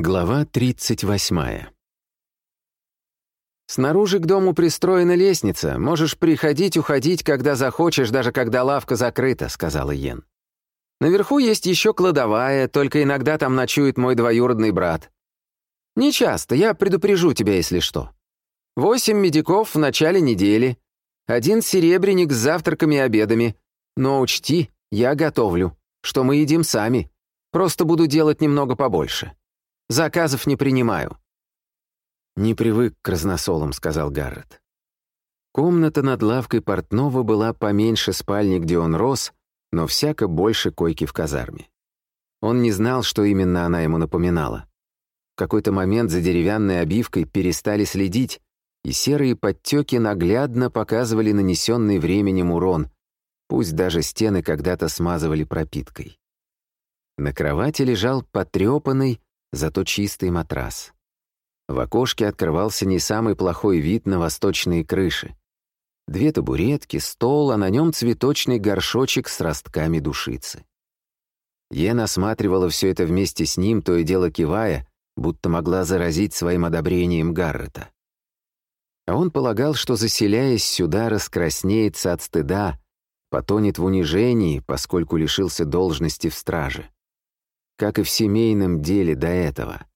Глава 38. «Снаружи к дому пристроена лестница. Можешь приходить, уходить, когда захочешь, даже когда лавка закрыта», — сказала Йен. «Наверху есть еще кладовая, только иногда там ночует мой двоюродный брат. Не часто, я предупрежу тебя, если что. Восемь медиков в начале недели, один серебряник с завтраками и обедами. Но учти, я готовлю, что мы едим сами. Просто буду делать немного побольше». Заказов не принимаю». «Не привык к разносолам», — сказал Гаррет. Комната над лавкой портного была поменьше спальни, где он рос, но всяко больше койки в казарме. Он не знал, что именно она ему напоминала. В какой-то момент за деревянной обивкой перестали следить, и серые подтеки наглядно показывали нанесенный временем урон, пусть даже стены когда-то смазывали пропиткой. На кровати лежал потрепанный, зато чистый матрас. В окошке открывался не самый плохой вид на восточные крыши. Две табуретки, стол, а на нем цветочный горшочек с ростками душицы. Ена осматривала все это вместе с ним, то и дело кивая, будто могла заразить своим одобрением Гаррета. А он полагал, что, заселяясь сюда, раскраснеется от стыда, потонет в унижении, поскольку лишился должности в страже как и в семейном деле до этого.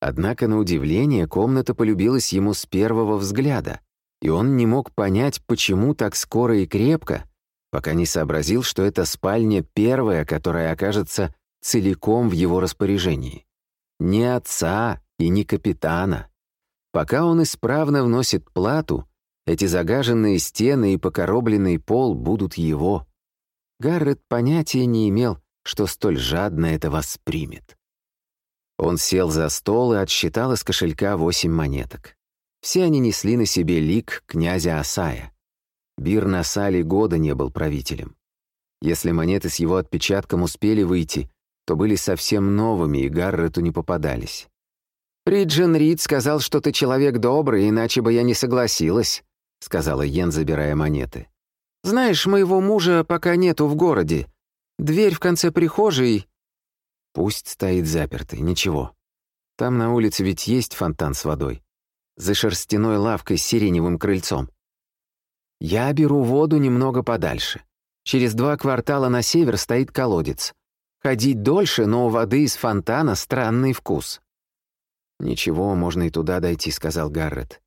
Однако, на удивление, комната полюбилась ему с первого взгляда, и он не мог понять, почему так скоро и крепко, пока не сообразил, что это спальня первая, которая окажется целиком в его распоряжении. Ни отца и ни капитана. Пока он исправно вносит плату, эти загаженные стены и покоробленный пол будут его. Гаррет понятия не имел, что столь жадно это воспримет. Он сел за стол и отсчитал из кошелька восемь монеток. Все они несли на себе лик князя Асая. Бир на сале года не был правителем. Если монеты с его отпечатком успели выйти, то были совсем новыми и Гаррету не попадались. «Риджин Рид сказал, что ты человек добрый, иначе бы я не согласилась», — сказала Йен, забирая монеты. «Знаешь, моего мужа пока нету в городе, Дверь в конце прихожей...» «Пусть стоит запертой, ничего. Там на улице ведь есть фонтан с водой. За шерстяной лавкой с сиреневым крыльцом. Я беру воду немного подальше. Через два квартала на север стоит колодец. Ходить дольше, но у воды из фонтана странный вкус». «Ничего, можно и туда дойти», — сказал Гаррет.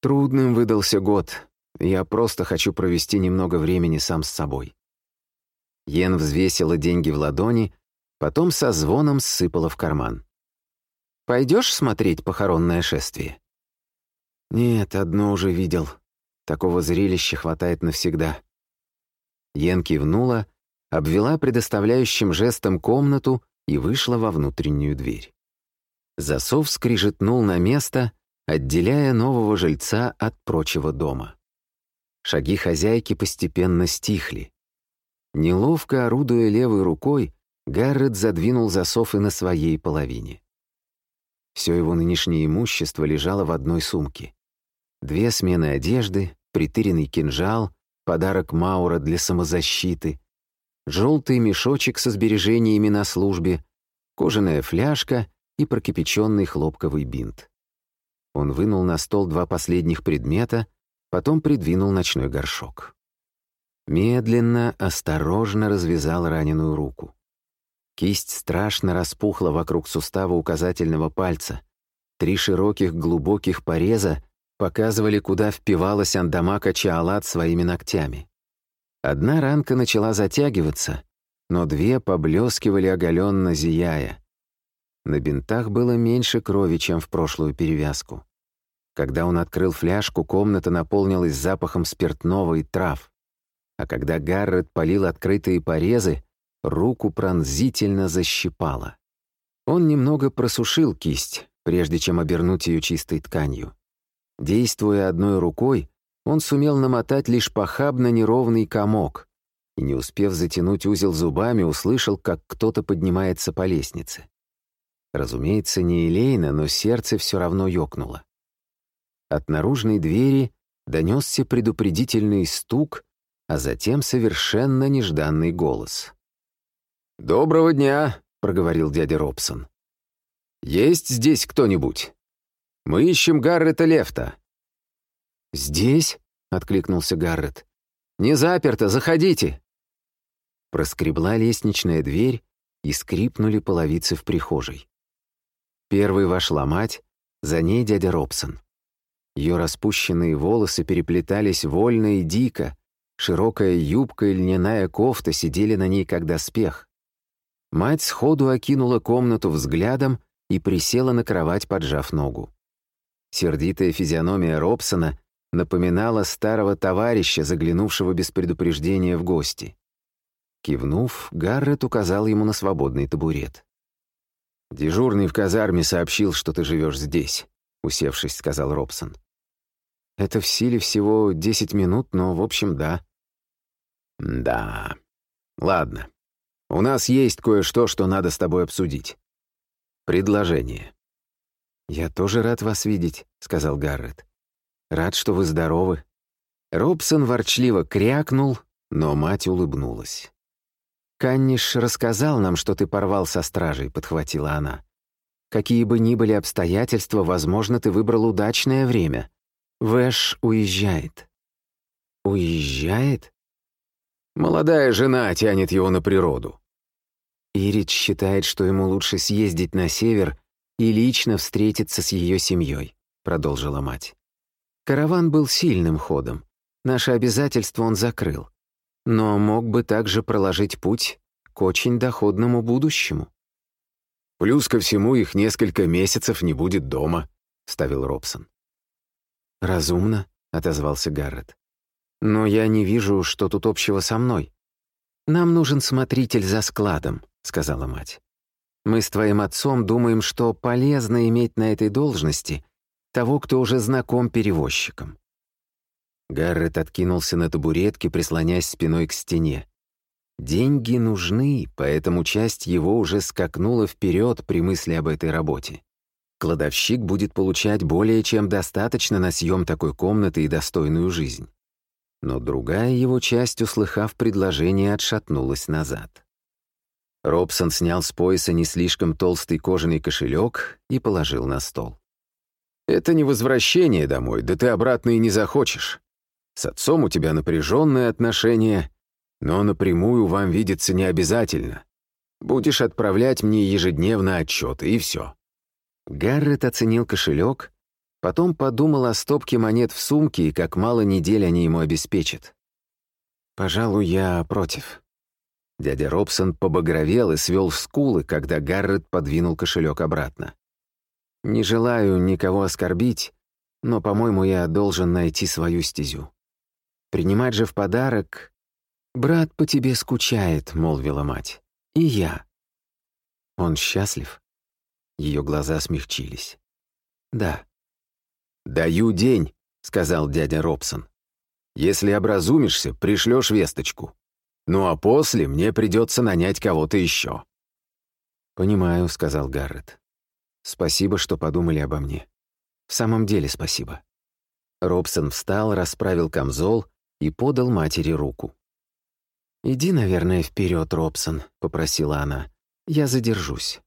«Трудным выдался год. Я просто хочу провести немного времени сам с собой». Йен взвесила деньги в ладони, потом со звоном сыпала в карман. «Пойдешь смотреть похоронное шествие?» «Нет, одно уже видел. Такого зрелища хватает навсегда». Йен кивнула, обвела предоставляющим жестом комнату и вышла во внутреннюю дверь. Засов скрижетнул на место, отделяя нового жильца от прочего дома. Шаги хозяйки постепенно стихли. Неловко орудуя левой рукой, Гаррет задвинул засов и на своей половине. Все его нынешнее имущество лежало в одной сумке. Две смены одежды, притыренный кинжал, подарок Маура для самозащиты, желтый мешочек со сбережениями на службе, кожаная фляжка и прокипяченный хлопковый бинт. Он вынул на стол два последних предмета, потом придвинул ночной горшок. Медленно, осторожно развязал раненую руку. Кисть страшно распухла вокруг сустава указательного пальца. Три широких глубоких пореза показывали, куда впивалась Андамака Чаалат своими ногтями. Одна ранка начала затягиваться, но две поблескивали оголенно зияя. На бинтах было меньше крови, чем в прошлую перевязку. Когда он открыл фляжку, комната наполнилась запахом спиртного и трав а когда Гаррет полил открытые порезы, руку пронзительно защипало. Он немного просушил кисть, прежде чем обернуть ее чистой тканью. Действуя одной рукой, он сумел намотать лишь похабно неровный комок и, не успев затянуть узел зубами, услышал, как кто-то поднимается по лестнице. Разумеется, не Элейна, но сердце все равно ёкнуло. От наружной двери донесся предупредительный стук, а затем совершенно нежданный голос. «Доброго дня», — проговорил дядя Робсон. Есть здесь кто-нибудь? Мы ищем Гаррета Лефта». «Здесь?» — откликнулся Гаррет. «Не заперто, заходите!» Проскребла лестничная дверь, и скрипнули половицы в прихожей. Первой вошла мать, за ней дядя Робсон. Ее распущенные волосы переплетались вольно и дико, широкая юбка и льняная кофта сидели на ней как доспех. Мать сходу окинула комнату взглядом и присела на кровать, поджав ногу. Сердитая физиономия Робсона напоминала старого товарища, заглянувшего без предупреждения в гости. Кивнув, Гаррет указал ему на свободный табурет. «Дежурный в казарме сообщил, что ты живешь здесь», — усевшись, сказал Робсон. «Это в силе всего десять минут, но, в общем, да». «Да. Ладно. У нас есть кое-что, что надо с тобой обсудить. Предложение». «Я тоже рад вас видеть», — сказал Гаррет. «Рад, что вы здоровы». Робсон ворчливо крякнул, но мать улыбнулась. «Канниш рассказал нам, что ты порвал со стражей», — подхватила она. «Какие бы ни были обстоятельства, возможно, ты выбрал удачное время. Вэш уезжает». «Уезжает?» «Молодая жена тянет его на природу». Ирич считает, что ему лучше съездить на север и лично встретиться с ее семьей», — продолжила мать. «Караван был сильным ходом. Наше обязательство он закрыл но мог бы также проложить путь к очень доходному будущему. «Плюс ко всему их несколько месяцев не будет дома», — ставил Робсон. «Разумно», — отозвался Гаррет. «Но я не вижу, что тут общего со мной. Нам нужен смотритель за складом», — сказала мать. «Мы с твоим отцом думаем, что полезно иметь на этой должности того, кто уже знаком перевозчикам. Гаррет откинулся на табуретке, прислонясь спиной к стене. Деньги нужны, поэтому часть его уже скакнула вперед при мысли об этой работе. Кладовщик будет получать более чем достаточно на съем такой комнаты и достойную жизнь. Но другая его часть, услыхав предложение, отшатнулась назад. Робсон снял с пояса не слишком толстый кожаный кошелек и положил на стол. «Это не возвращение домой, да ты обратно и не захочешь. С отцом у тебя напряженные отношения, но напрямую вам видеться не обязательно. Будешь отправлять мне ежедневно отчеты, и все». Гаррет оценил кошелек, потом подумал о стопке монет в сумке и как мало недель они ему обеспечат. «Пожалуй, я против». Дядя Робсон побагровел и свел скулы, когда Гаррет подвинул кошелек обратно. «Не желаю никого оскорбить, но, по-моему, я должен найти свою стезю. Принимать же в подарок... «Брат по тебе скучает», — молвила мать. «И я». «Он счастлив?» Ее глаза смягчились. «Да». «Даю день», — сказал дядя Робсон. «Если образумишься, пришлешь весточку. Ну а после мне придется нанять кого-то еще». «Понимаю», — сказал Гаррет. «Спасибо, что подумали обо мне. В самом деле спасибо». Робсон встал, расправил камзол и подал матери руку. «Иди, наверное, вперед, Робсон», — попросила она. «Я задержусь».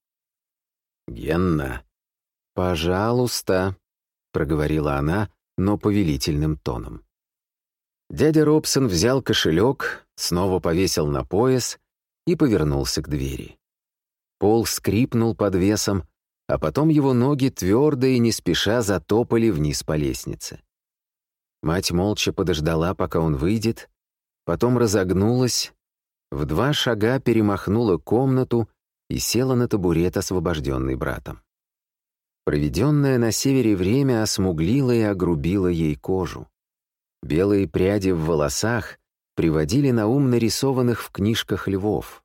«Генна». «Пожалуйста», — проговорила она, но повелительным тоном. Дядя Робсон взял кошелек, снова повесил на пояс и повернулся к двери. Пол скрипнул под весом, а потом его ноги твердо и не спеша затопали вниз по лестнице. Мать молча подождала, пока он выйдет, потом разогнулась, в два шага перемахнула комнату и села на табурет, освобожденный братом. Проведенное на севере время осмуглило и огрубило ей кожу. Белые пряди в волосах приводили на ум нарисованных в книжках львов.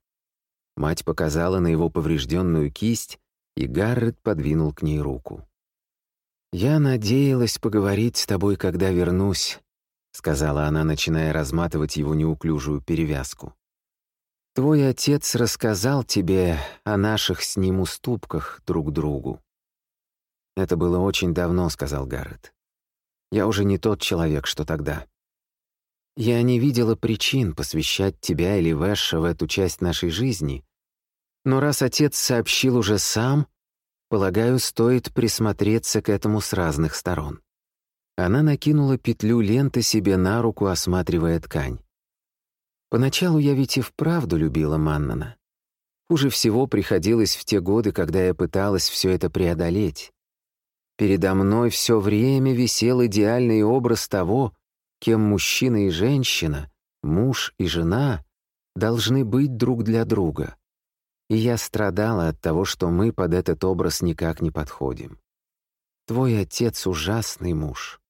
Мать показала на его поврежденную кисть, и Гаррет подвинул к ней руку. «Я надеялась поговорить с тобой, когда вернусь», — сказала она, начиная разматывать его неуклюжую перевязку. «Твой отец рассказал тебе о наших с ним уступках друг другу». «Это было очень давно», — сказал Гаррет. «Я уже не тот человек, что тогда. Я не видела причин посвящать тебя или Вэша в эту часть нашей жизни, но раз отец сообщил уже сам, Полагаю, стоит присмотреться к этому с разных сторон. Она накинула петлю ленты себе на руку, осматривая ткань. Поначалу я ведь и вправду любила Маннана. Хуже всего приходилось в те годы, когда я пыталась все это преодолеть. Передо мной все время висел идеальный образ того, кем мужчина и женщина, муж и жена должны быть друг для друга. И я страдала от того, что мы под этот образ никак не подходим. Твой отец — ужасный муж.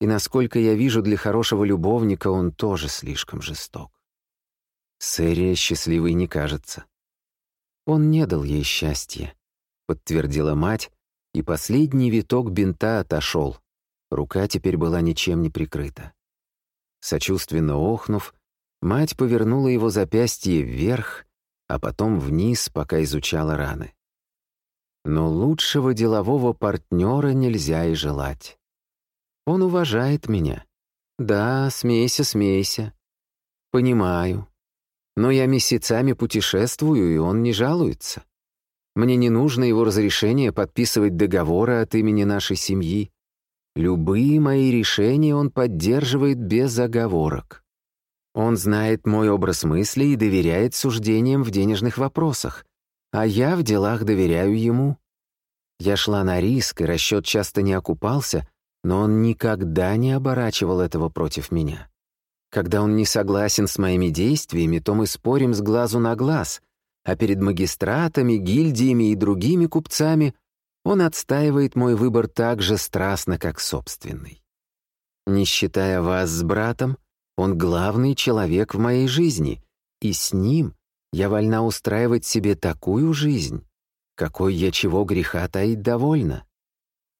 И насколько я вижу, для хорошего любовника он тоже слишком жесток. Сэрия счастливой не кажется. Он не дал ей счастья, подтвердила мать, и последний виток бинта отошел. Рука теперь была ничем не прикрыта. Сочувственно охнув, мать повернула его запястье вверх, а потом вниз, пока изучала раны. Но лучшего делового партнера нельзя и желать. Он уважает меня. Да, смейся, смейся. Понимаю. Но я месяцами путешествую, и он не жалуется. Мне не нужно его разрешение подписывать договоры от имени нашей семьи. Любые мои решения он поддерживает без оговорок. Он знает мой образ мысли и доверяет суждениям в денежных вопросах, а я в делах доверяю ему. Я шла на риск, и расчет часто не окупался, но он никогда не оборачивал этого против меня. Когда он не согласен с моими действиями, то мы спорим с глазу на глаз, а перед магистратами, гильдиями и другими купцами он отстаивает мой выбор так же страстно, как собственный. Не считая вас с братом, он главный человек в моей жизни, и с ним я вольна устраивать себе такую жизнь, какой я чего греха таить довольна.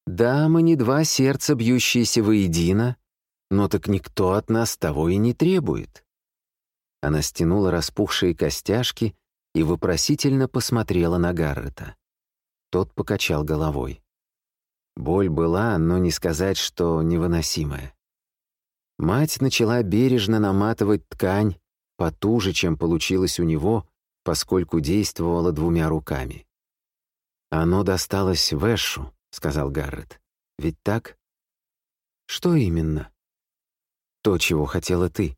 Да, мы не два сердца, бьющиеся воедино, но так никто от нас того и не требует. Она стянула распухшие костяшки и вопросительно посмотрела на Гаррета. Тот покачал головой. Боль была, но не сказать, что невыносимая. Мать начала бережно наматывать ткань потуже, чем получилось у него, поскольку действовала двумя руками. «Оно досталось Вэшу», — сказал Гаррет. «Ведь так?» «Что именно?» то, чего хотела ты».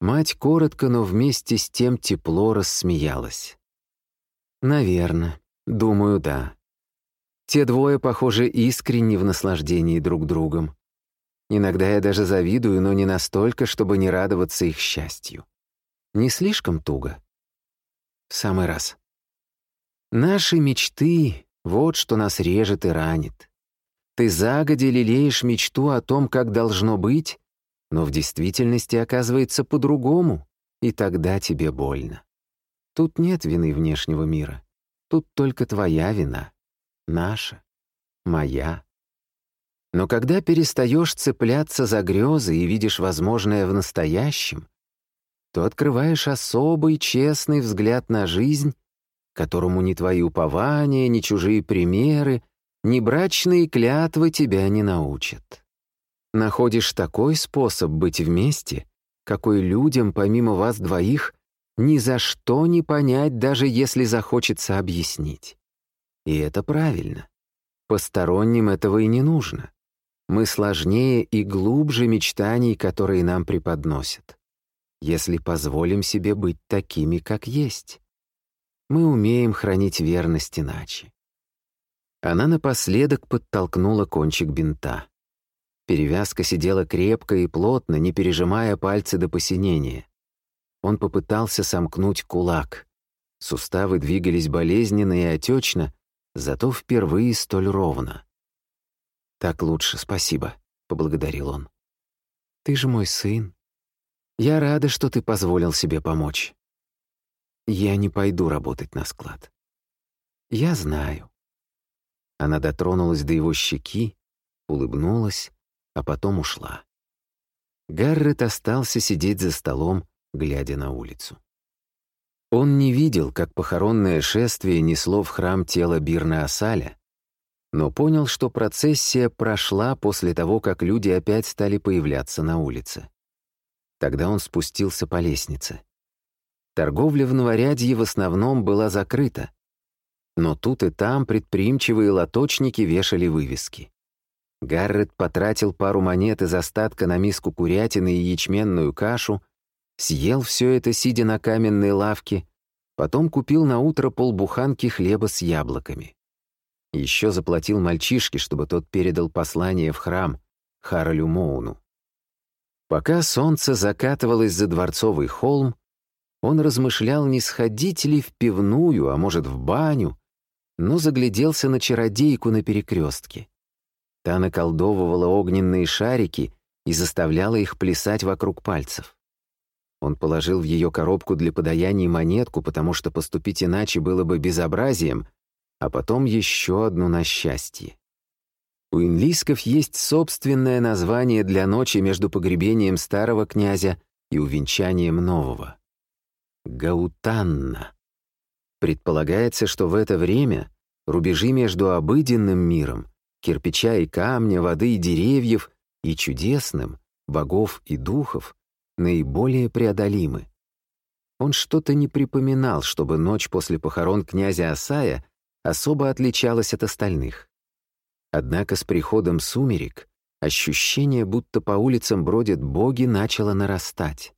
Мать коротко, но вместе с тем тепло рассмеялась. «Наверно. Думаю, да. Те двое, похоже, искренне в наслаждении друг другом. Иногда я даже завидую, но не настолько, чтобы не радоваться их счастью. Не слишком туго? В самый раз. Наши мечты — вот что нас режет и ранит. Ты загоди лелеешь мечту о том, как должно быть, но в действительности оказывается по-другому, и тогда тебе больно. Тут нет вины внешнего мира. Тут только твоя вина. Наша. Моя. Но когда перестаешь цепляться за грезы и видишь возможное в настоящем, то открываешь особый честный взгляд на жизнь, которому ни твои упования, ни чужие примеры, ни брачные клятвы тебя не научат. Находишь такой способ быть вместе, какой людям, помимо вас двоих, ни за что не понять, даже если захочется объяснить. И это правильно. Посторонним этого и не нужно. Мы сложнее и глубже мечтаний, которые нам преподносят. Если позволим себе быть такими, как есть. Мы умеем хранить верность иначе. Она напоследок подтолкнула кончик бинта. Перевязка сидела крепко и плотно, не пережимая пальцы до посинения. Он попытался сомкнуть кулак. Суставы двигались болезненно и отечно, зато впервые столь ровно. «Так лучше, спасибо», — поблагодарил он. «Ты же мой сын. Я рада, что ты позволил себе помочь. Я не пойду работать на склад. Я знаю». Она дотронулась до его щеки, улыбнулась, а потом ушла. Гаррет остался сидеть за столом, глядя на улицу. Он не видел, как похоронное шествие несло в храм тело Бирна Асаля, но понял, что процессия прошла после того, как люди опять стали появляться на улице. Тогда он спустился по лестнице. Торговля в Новорядье в основном была закрыта, но тут и там предприимчивые лоточники вешали вывески. Гаррет потратил пару монет из остатка на миску курятины и ячменную кашу, съел все это, сидя на каменной лавке, потом купил на утро полбуханки хлеба с яблоками. Еще заплатил мальчишке, чтобы тот передал послание в храм Харалю Моуну. Пока солнце закатывалось за дворцовый холм, он размышлял, не сходить ли в пивную, а может, в баню, но загляделся на чародейку на перекрестке. Та наколдовывала огненные шарики и заставляла их плясать вокруг пальцев. Он положил в ее коробку для подаяний монетку, потому что поступить иначе было бы безобразием, а потом еще одну на счастье. У инлисков есть собственное название для ночи между погребением старого князя и увенчанием нового. Гаутанна. Предполагается, что в это время рубежи между обыденным миром кирпича и камня, воды и деревьев, и чудесным, богов и духов, наиболее преодолимы. Он что-то не припоминал, чтобы ночь после похорон князя Асая особо отличалась от остальных. Однако с приходом сумерек ощущение, будто по улицам бродят боги, начало нарастать.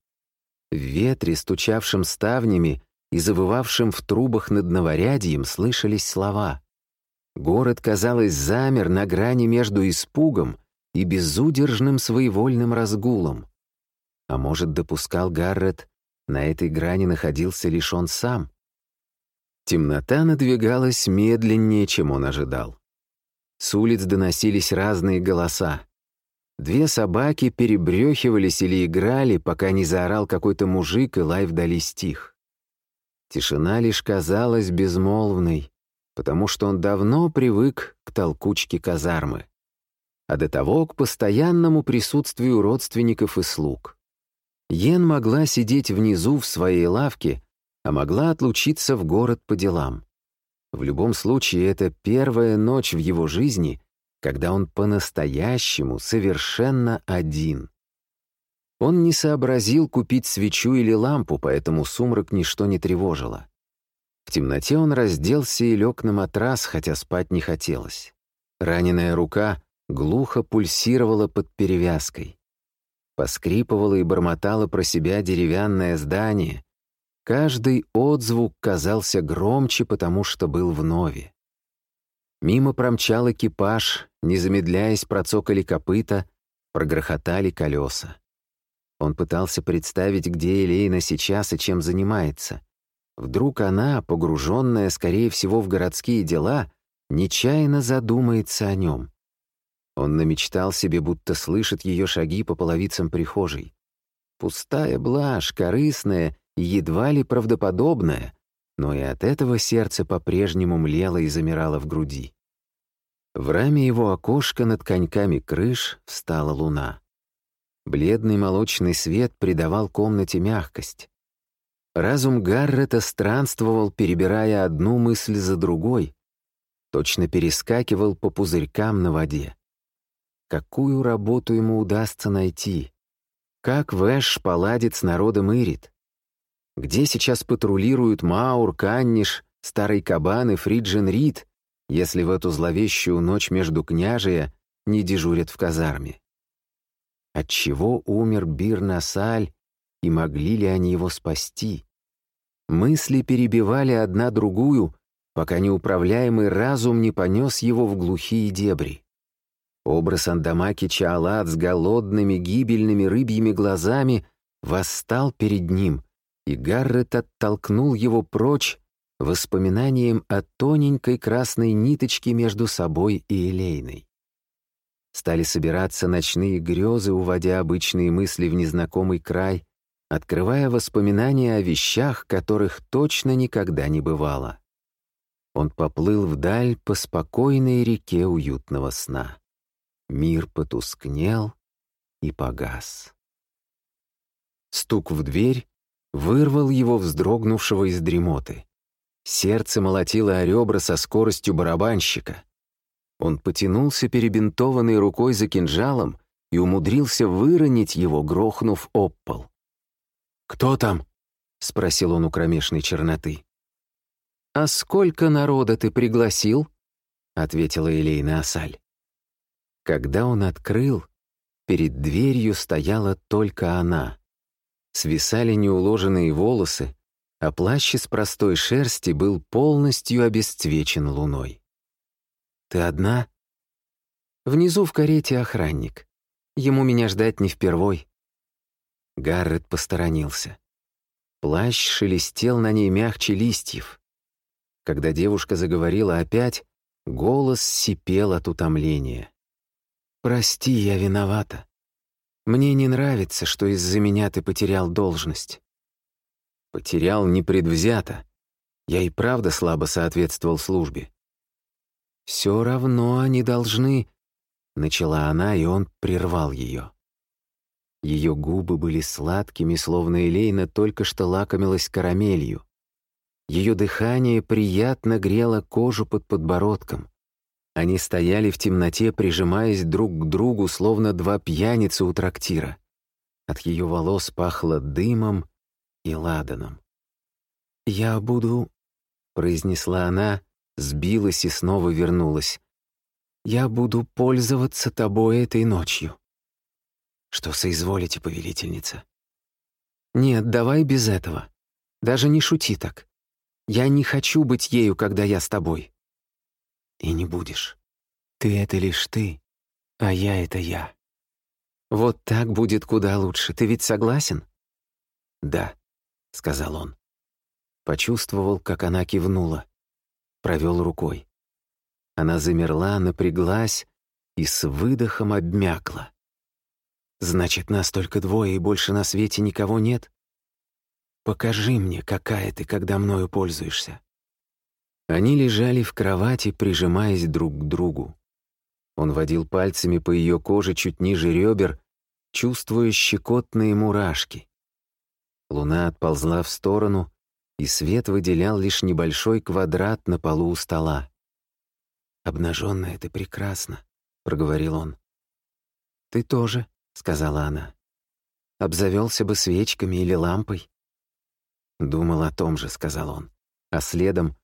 В ветре, стучавшем ставнями и завывавшем в трубах над новорядием, слышались слова. Город, казалось, замер на грани между испугом и безудержным своевольным разгулом. А может, допускал Гаррет, на этой грани находился лишь он сам? Темнота надвигалась медленнее, чем он ожидал. С улиц доносились разные голоса. Две собаки перебрехивались или играли, пока не заорал какой-то мужик, и лай вдали стих. Тишина лишь казалась безмолвной, потому что он давно привык к толкучке казармы, а до того к постоянному присутствию родственников и слуг. Йен могла сидеть внизу в своей лавке, а могла отлучиться в город по делам. В любом случае, это первая ночь в его жизни, когда он по-настоящему совершенно один. Он не сообразил купить свечу или лампу, поэтому сумрак ничто не тревожило. В темноте он разделся и лег на матрас, хотя спать не хотелось. Раненая рука глухо пульсировала под перевязкой. Поскрипывало и бормотало про себя деревянное здание. Каждый отзвук казался громче, потому что был вновь. Мимо промчал экипаж, не замедляясь, процокали копыта, прогрохотали колеса. Он пытался представить, где Элейна сейчас и чем занимается — Вдруг она, погруженная, скорее всего, в городские дела, нечаянно задумается о нем. Он намечтал себе, будто слышит ее шаги по половицам прихожей. Пустая блажь, корыстная едва ли правдоподобная, но и от этого сердце по-прежнему млело и замирало в груди. В раме его окошка над коньками крыш встала луна. Бледный молочный свет придавал комнате мягкость. Разум Гаррета странствовал, перебирая одну мысль за другой, точно перескакивал по пузырькам на воде. Какую работу ему удастся найти? Как Вэш поладит с народом Ирит? Где сейчас патрулируют Маур, Канниш, Старый Кабан и Фриджин Рид, если в эту зловещую ночь между княжия не дежурят в казарме? Отчего умер Бир Насаль и могли ли они его спасти? Мысли перебивали одна другую, пока неуправляемый разум не понес его в глухие дебри. Образ Андамаки Чаалат с голодными гибельными рыбьими глазами восстал перед ним, и Гаррет оттолкнул его прочь воспоминанием о тоненькой красной ниточке между собой и Элейной. Стали собираться ночные грезы, уводя обычные мысли в незнакомый край, открывая воспоминания о вещах, которых точно никогда не бывало. Он поплыл вдаль по спокойной реке уютного сна. Мир потускнел и погас. Стук в дверь вырвал его вздрогнувшего из дремоты. Сердце молотило о ребра со скоростью барабанщика. Он потянулся перебинтованной рукой за кинжалом и умудрился выронить его, грохнув об пол. «Кто там?» — спросил он у кромешной черноты. «А сколько народа ты пригласил?» — ответила Элейна Асаль. Когда он открыл, перед дверью стояла только она. Свисали неуложенные волосы, а плащ из простой шерсти был полностью обесцвечен луной. «Ты одна?» «Внизу в карете охранник. Ему меня ждать не впервой». Гаррет посторонился. Плащ шелестел на ней мягче листьев. Когда девушка заговорила опять, голос сипел от утомления. «Прости, я виновата. Мне не нравится, что из-за меня ты потерял должность». «Потерял непредвзято. Я и правда слабо соответствовал службе». «Все равно они должны...» — начала она, и он прервал ее. Ее губы были сладкими, словно Элейна только что лакомилась карамелью. Ее дыхание приятно грело кожу под подбородком. Они стояли в темноте, прижимаясь друг к другу, словно два пьяницы у трактира. От ее волос пахло дымом и ладаном. «Я буду...» — произнесла она, сбилась и снова вернулась. «Я буду пользоваться тобой этой ночью». «Что соизволите, повелительница?» «Нет, давай без этого. Даже не шути так. Я не хочу быть ею, когда я с тобой и не будешь. Ты — это лишь ты, а я — это я. Вот так будет куда лучше. Ты ведь согласен? Да, — сказал он. Почувствовал, как она кивнула. Провел рукой. Она замерла, напряглась и с выдохом обмякла. «Значит, нас только двое, и больше на свете никого нет? Покажи мне, какая ты, когда мною пользуешься». Они лежали в кровати, прижимаясь друг к другу. Он водил пальцами по ее коже чуть ниже ребер, чувствуя щекотные мурашки. Луна отползла в сторону, и свет выделял лишь небольшой квадрат на полу у стола. «Обнаженная ты прекрасно», — проговорил он. «Ты тоже», — сказала она. «Обзавелся бы свечками или лампой». «Думал о том же», — сказал он. А следом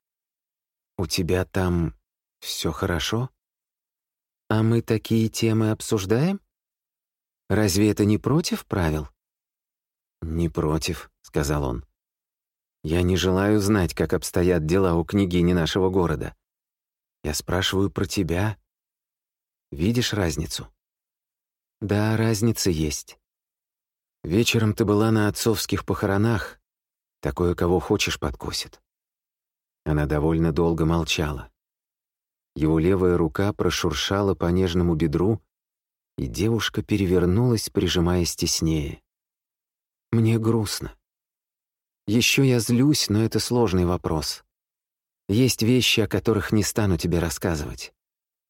«У тебя там все хорошо? А мы такие темы обсуждаем? Разве это не против правил?» «Не против», — сказал он. «Я не желаю знать, как обстоят дела у княгини нашего города. Я спрашиваю про тебя. Видишь разницу?» «Да, разница есть. Вечером ты была на отцовских похоронах. Такое, кого хочешь, подкосит. Она довольно долго молчала. Его левая рука прошуршала по нежному бедру, и девушка перевернулась, прижимаясь теснее. «Мне грустно. Еще я злюсь, но это сложный вопрос. Есть вещи, о которых не стану тебе рассказывать.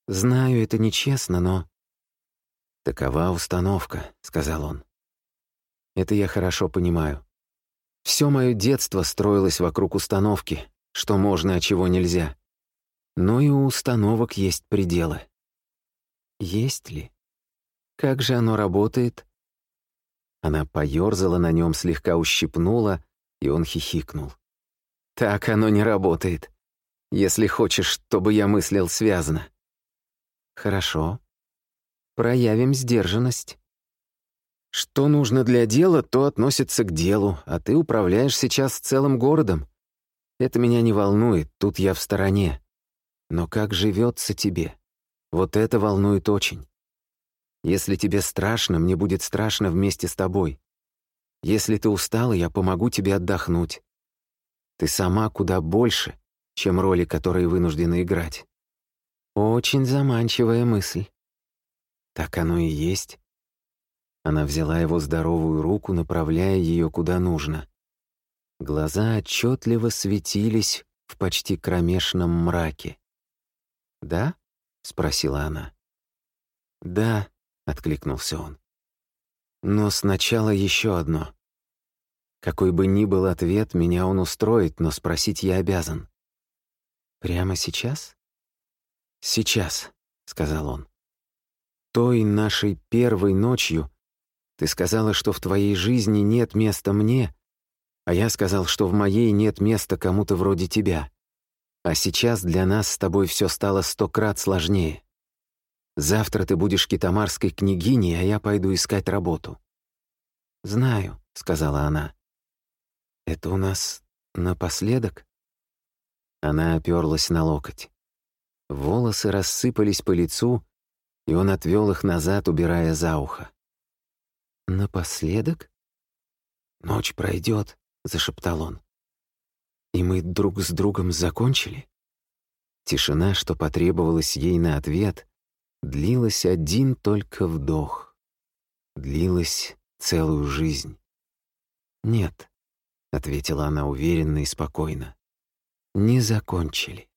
Знаю, это нечестно, но...» «Такова установка», — сказал он. «Это я хорошо понимаю. Все мое детство строилось вокруг установки, что можно, а чего нельзя. Но и у установок есть пределы. Есть ли? Как же оно работает? Она поёрзала на нем, слегка ущипнула, и он хихикнул. Так оно не работает. Если хочешь, чтобы я мыслил связно. Хорошо. Проявим сдержанность. Что нужно для дела, то относится к делу, а ты управляешь сейчас целым городом. Это меня не волнует, тут я в стороне. Но как живется тебе? Вот это волнует очень. Если тебе страшно, мне будет страшно вместе с тобой. Если ты устала, я помогу тебе отдохнуть. Ты сама куда больше, чем роли, которые вынуждены играть. Очень заманчивая мысль. Так оно и есть. Она взяла его здоровую руку, направляя ее куда нужно. Глаза отчетливо светились в почти кромешном мраке. «Да?» — спросила она. «Да», — откликнулся он. «Но сначала еще одно. Какой бы ни был ответ, меня он устроит, но спросить я обязан». «Прямо сейчас?» «Сейчас», — сказал он. «Той нашей первой ночью ты сказала, что в твоей жизни нет места мне, а я сказал, что в моей нет места кому-то вроде тебя. А сейчас для нас с тобой все стало сто крат сложнее. Завтра ты будешь китамарской княгиней, а я пойду искать работу». «Знаю», — сказала она. «Это у нас напоследок?» Она оперлась на локоть. Волосы рассыпались по лицу, и он отвел их назад, убирая за ухо. «Напоследок?» «Ночь пройдет», — зашептал он. «И мы друг с другом закончили?» Тишина, что потребовалась ей на ответ, длилась один только вдох. Длилась целую жизнь. «Нет», — ответила она уверенно и спокойно. «Не закончили».